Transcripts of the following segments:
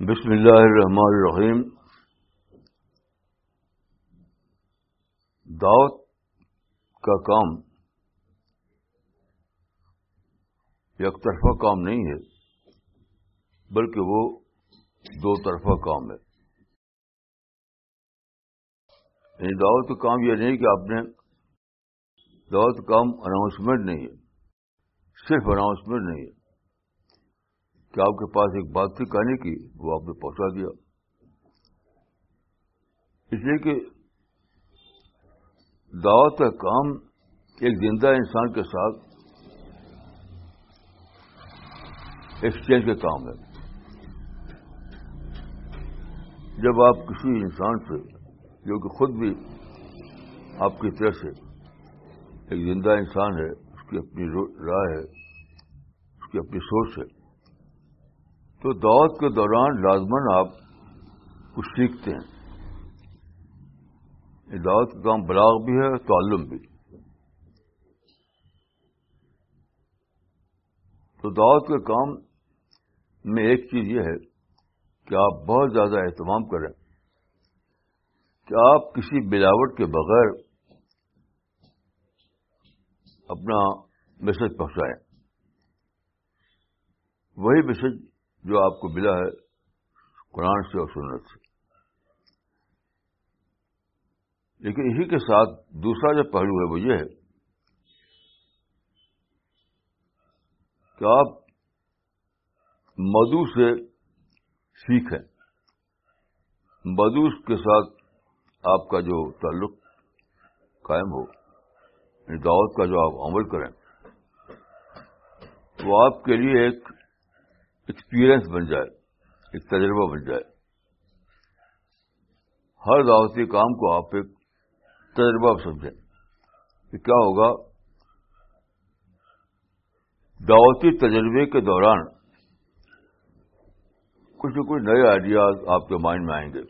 بسم اللہ الرحمن الرحیم۔ دعوت کا کام یک طرفہ کام نہیں ہے، بلکہ وہ دو طرفہ کام ہے۔ یعنی دعوت کا کام یہ نہیں کہ آپ نے دعوت کا کام اناؤنسمنٹ نہیں ہے، صرف اناؤنسمنٹ نہیں ہے۔ کہ آپ کے پاس ایک بات تھی کہنے کی، وہ آپ نے پہنچا دیا۔ اس لیے کہ دعوت کا کام ایک زندہ انسان کے ساتھ ایکسچینج کا کام ہے۔ جب آپ کسی انسان سے، جو کہ خود بھی آپ کی طرف سے ایک زندہ انسان ہے، اس کی اپنی رائے ہے، اس کی اپنی سوچ ہے تو دعوت کے دوران لازمن آپ کچھ سیکھتے ہیں۔ دعوت کا کام بلاغ بھی ہے تعلم بھی۔ تو دعوت کے کام میں ایک چیز یہ ہے کہ آپ بہت زیادہ اہتمام کریں۔ کہ آپ کسی ملاوٹ کے بغیر اپنا میسج پہنچائیں۔ وہی میسج جو آپ کو ملا ہے قرآن سے اور سنت سے۔ لیکن اسی کے ساتھ دوسرا جو پہلو ہے وہ یہ ہے کہ آپ مدو سے سیکھیں۔ مدو کے ساتھ آپ کا جو تعلق قائم ہو یعنی دعوت کا جو آپ عمل کریں، وہ آپ کے لیے ایک ایکسپیرئنس بن جائے، ایک تجربہ بن جائے۔ ہر دعوتی کام کو آپ ایک تجربہ سمجھیں کہ کیا ہوگا۔ دعوتی تجربے کے دوران کچھ نہ کچھ نئے آئیڈیاز آپ کے مائنڈ میں آئیں گے۔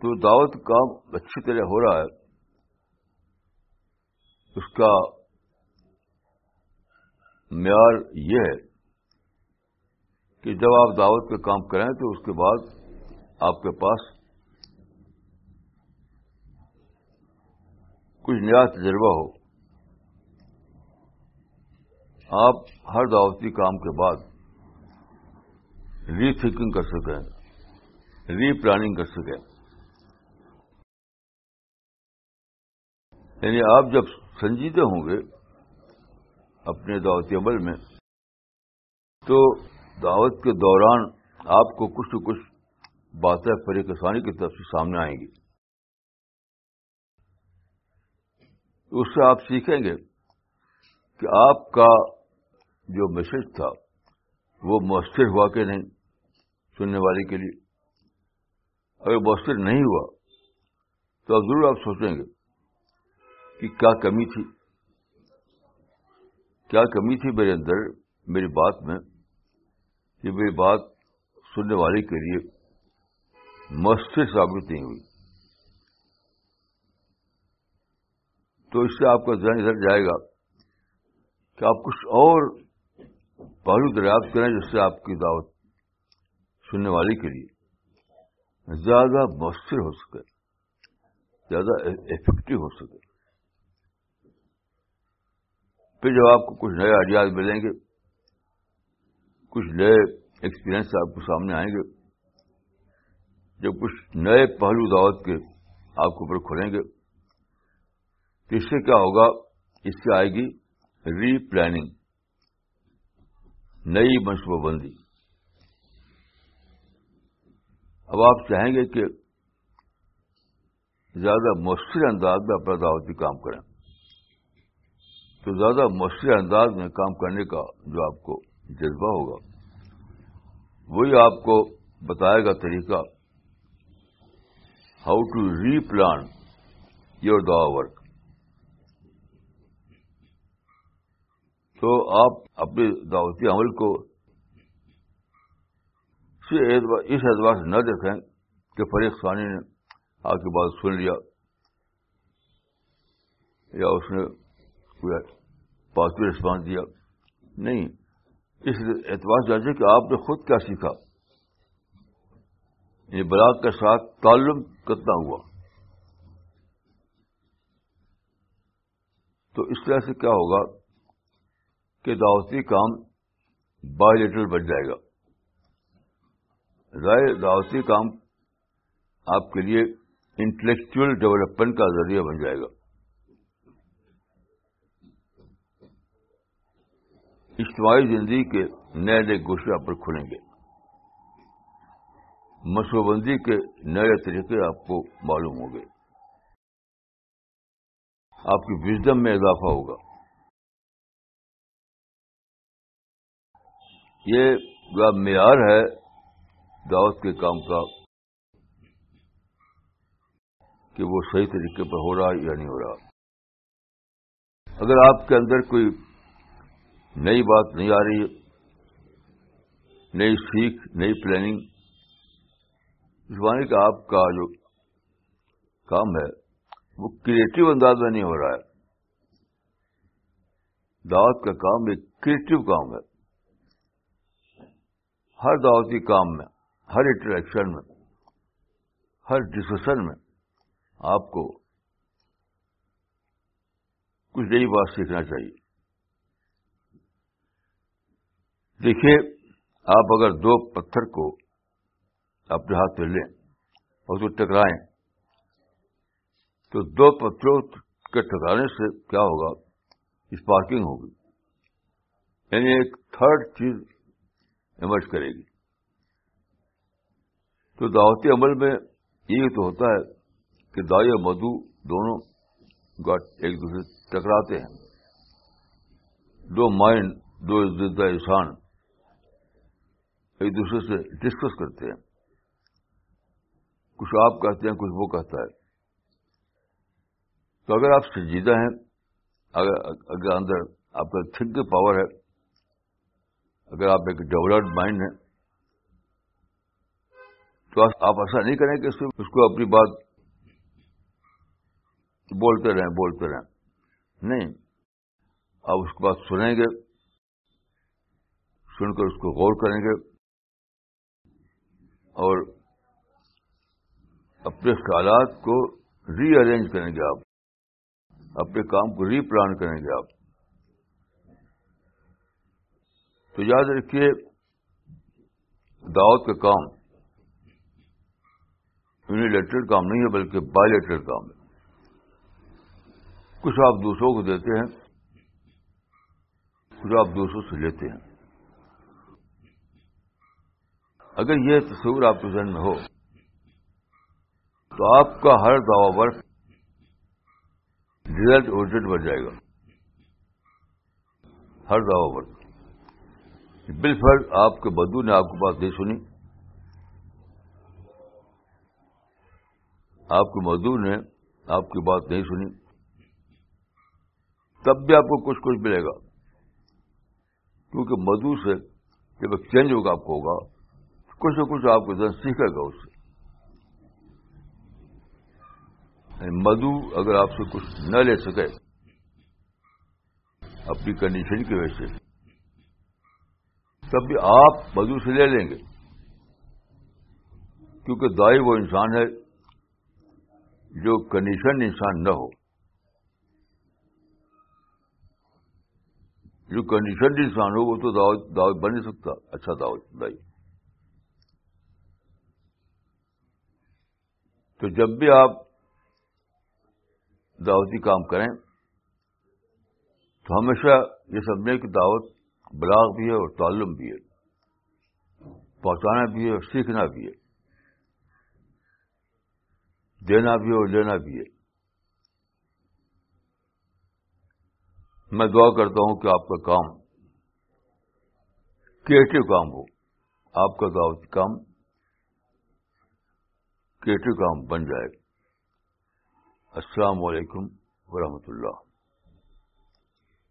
تو دعوت کام اچھی طرح ہو رہا ہے، اس کا معیار یہ ہے کہ جب آپ دعوت کا کام کریں تو اس کے بعد آپ کے پاس کچھ نیا تجربہ ہو۔ آپ ہر دعوتی کام کے بعد ری تھنکنگ کر سکیں ری پلاننگ کر سکیں۔ یعنی آپ جب سنجیدہ ہوں گے اپنے دعوتی عمل میں۔ تو دعوت کے دوران آپ کو کچھ نہ کچھ باتیں پریکسانی کی طرف سے سامنے آئیں گی۔ اس سے آپ سیکھیں گے کہ آپ کا جو میسج تھا وہ مؤثر ہوا کہ نہیں سننے والے کے لیے۔ اگر مؤثر نہیں ہوا تو اب ضرور آپ سوچیں گے کہ کیا کمی تھی۔ کیا کمی تھی میرے اندر، میری بات میں کہ میری بات سننے والے کے لیے مؤثر ثابت نہیں ہوئی۔ تو اس سے آپ کا ذہن ادھر جائے گا کہ آپ کچھ اور پہلو دریافت کریں جس سے آپ کی دعوت سننے والے کے لیے زیادہ مؤثر ہو سکے، زیادہ افیکٹو ہو سکے۔ پھر جب آپ کو کچھ نئے آئیڈیاز ملیں گے، کچھ نئے ایکسپیرئنس آپ کو سامنے آئیں گے، جب کچھ نئے پہلو دعوت کے آپ کے اوپر کھلیں گے، تو اس سے کیا ہوگا؟ اس سے آئے گی ری پلاننگ نئی منصوبہ بندی۔ اب آپ چاہیں گے کہ زیادہ مؤثر انداز میں اپنا دعوتی کام کریں۔ تو زیادہ مؤثر انداز میں کام کرنے کا جو آپ کو جذبہ ہوگا، وہی آپ کو بتائے گا طریقہ how to replan your the work تو آپ اپنے دعوتی عمل کو اس اعتبار سے نہ دیکھیں کہ فریق ثانی نے آپ کی بات سن لیا یا اس نے پازیٹو ریسپانس دیا۔ نہیں، اس اعتبار سے جانچے کہ آپ نے خود کیا سیکھا۔ یہ بلاغ کے ساتھ تعلم کتنا ہوا۔ تو اس طرح سے کیا ہوگا کہ دعوتی کام بایولیٹرل بن جائے گا۔ رائے دعوتی کام آپ کے لیے انٹلیکچل ڈیولپمنٹ کا ذریعہ بن جائے گا۔ اجتماعی زندگی کے نئے نئے گوشے آپ پر کھلیں گے۔ مشوبندی کے نئے طریقے آپ کو معلوم ہوں گے۔ آپ کی وزڈم میں اضافہ ہوگا۔ یہ معیار ہے دعوت کے کام کا، کہ وہ صحیح طریقے پر ہو رہا یا نہیں ہو رہا۔ اگر آپ کے اندر کوئی نئی بات نہیں آ رہی، نئی سیکھ، نئی پلاننگ اس معنی کہ آپ کا جو کام ہے، وہ کریٹو انداز میں نہیں ہو رہا ہے۔ دعوت کا کام ایک کریٹو کام ہے۔ ہر دعوتی کام میں، ہر انٹریکشن میں، ہر ڈسکشن میں آپ کو کچھ نئی بات سیکھنا چاہیے۔ دیکھیے، آپ اگر دو پتھر کو اپنے ہاتھ میں لیں اور تو ٹکرائیں، تو دو پتھروں کے ٹکرانے سے کیا ہوگا؟ اسپارکنگ ہوگی۔ یعنی ایک تھرڈ چیز ایمرج کرے گی۔ تو دعوتی عمل میں یہ تو ہوتا ہے کہ دائی اور مدو دونوں ایک دوسرے ٹکراتے ہیں۔ دو مائنڈ دو عزت احسان ایک دوسرے سے ڈسکس کرتے ہیں۔ کچھ آپ کہتے ہیں، کچھ وہ کہتا ہے۔ تو اگر آپ سنجیدہ ہیں، اگر اگر اندر آپ کا تھنک پاور ہے، اگر آپ ایک ڈیولپڈ مائنڈ ہیں، تو آپ ایسا نہیں کریں کہ اس کو اپنی بات بولتے رہیں بولتے رہیں۔ نہیں، آپ اس کی بات سنیں گے، سن کر اس کو غور کریں گے۔ اور اپنے خیالات کو ری ارینج کریں گے آپ۔ اپنے کام کو ری پلان کریں گے آپ۔ تو یاد رکھیے، دعوت کا کام یونیلیٹرل کام نہیں ہے، بلکہ بایولیٹرل کام ہے۔ کچھ آپ دوسروں کو دیتے ہیں، کچھ آپ دوسروں سے لیتے ہیں۔ اگر یہ تصور آپ کے ذہن میں ہو، تو آپ کا ہر دعوی ورک ریزلٹ اورینٹڈ بن جائے گا۔ ہر دعوی ورک بل فرض آپ کے بدو نے آپ کی بات نہیں سنی۔ آپ کے مدو نے آپ کی بات نہیں سنی۔ تب بھی آپ کو کچھ کچھ ملے گا۔ کیونکہ مدو سے جب ایکسچینج ہوگا، آپ کو ہوگا۔ کچھ نہ کچھ آپ کو ذہن سیکھے گا اس سے مدو اگر آپ سے کچھ نہ لے سکے اپنی کنڈیشن کی وجہ سے۔ تب بھی آپ مدو سے لے لیں گے۔ کیونکہ دائی وہ انسان ہے جو کنڈیشن انسان نہ ہو۔ جو کنڈیشن انسان ہو، وہ تو دعوت بن نہیں سکتا۔ اچھا دعوت، دائی۔ تو جب بھی آپ دعوتی کام کریں، تو ہمیشہ یہ سمجھیں کہ دعوت بلاغ بھی ہے اور تعلم بھی ہے، پہنچانا بھی ہے اور سیکھنا بھی ہے، دینا بھی ہے اور لینا بھی ہے۔ میں دعا کرتا ہوں کہ آپ کا کام کریٹو کام ہو، آپ کا دعوتی کام کیٹو کام بن جائے۔ السلام علیکم ورحمۃ اللہ۔